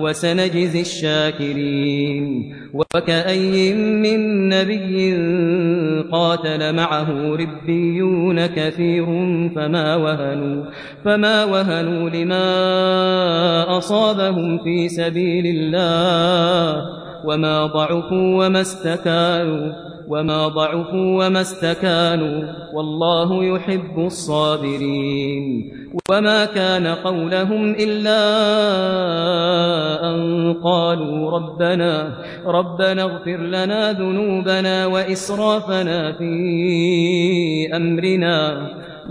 وسنجزي الشاكرين وكأي من نبي قاتل معه ربيون كثير فما وهنوا فما وهنوا لما أصابهم في سبيل الله وما ضعفوا وما استكانوا وما ضعفوا وما استكانوا والله يحب الصابرين وما كان قولهم إلا أن قالوا ربنا ربنا اغفر لنا ذنوبنا وإسرافنا في أمرنا